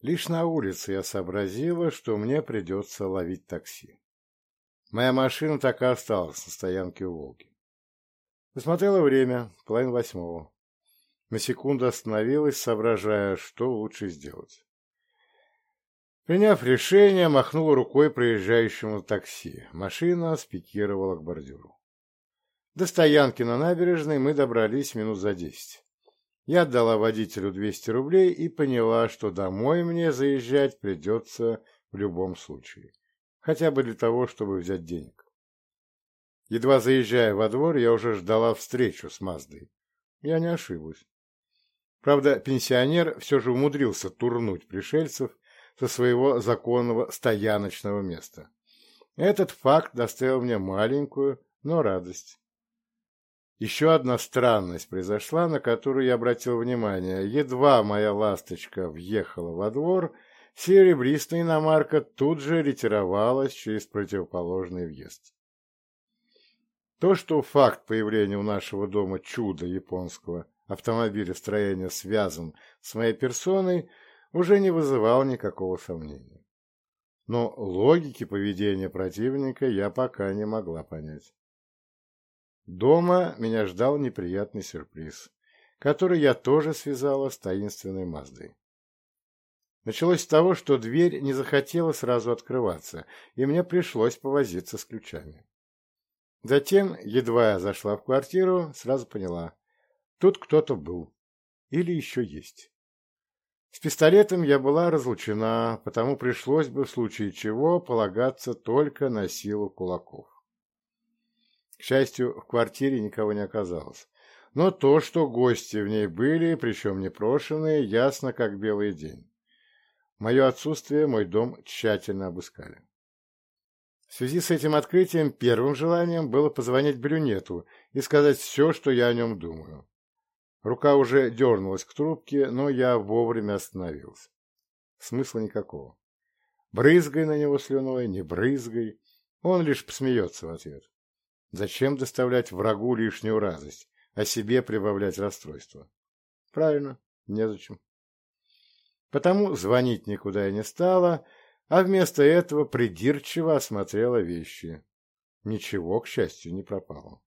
Лишь на улице я сообразила, что мне придется ловить такси. Моя машина так и осталась на стоянке у «Волги». Посмотрела время, половина восьмого. На секунду остановилась, соображая, что лучше сделать. Приняв решение, махнула рукой проезжающему такси. Машина спикировала к бордюру. До стоянки на набережной мы добрались минут за десять. Я отдала водителю 200 рублей и поняла, что домой мне заезжать придется в любом случае. Хотя бы для того, чтобы взять денег. Едва заезжая во двор, я уже ждала встречу с Маздой. Я не ошиблась. Правда, пенсионер все же умудрился турнуть пришельцев со своего законного стояночного места. Этот факт доставил мне маленькую, но радость. Еще одна странность произошла, на которую я обратил внимание. Едва моя ласточка въехала во двор, серебристая иномарка тут же ретировалась через противоположный въезд. То, что факт появления у нашего дома чуда японского автомобилестроения связан с моей персоной, уже не вызывал никакого сомнения. Но логики поведения противника я пока не могла понять. Дома меня ждал неприятный сюрприз, который я тоже связала с таинственной Маздой. Началось с того, что дверь не захотела сразу открываться, и мне пришлось повозиться с ключами. Затем, едва я зашла в квартиру, сразу поняла. Тут кто-то был. Или еще есть. С пистолетом я была разлучена, потому пришлось бы в случае чего полагаться только на силу кулаков. К счастью, в квартире никого не оказалось. Но то, что гости в ней были, причем непрошенные, ясно как белый день. Мое отсутствие мой дом тщательно обыскали. В связи с этим открытием первым желанием было позвонить брюнету и сказать все, что я о нем думаю. Рука уже дернулась к трубке, но я вовремя остановился. Смысла никакого. Брызгай на него слюной, не брызгай. Он лишь посмеется в ответ. Зачем доставлять врагу лишнюю радость, а себе прибавлять расстройство? Правильно, незачем. Потому звонить никуда я не стала, а вместо этого придирчиво осмотрела вещи. Ничего, к счастью, не пропало.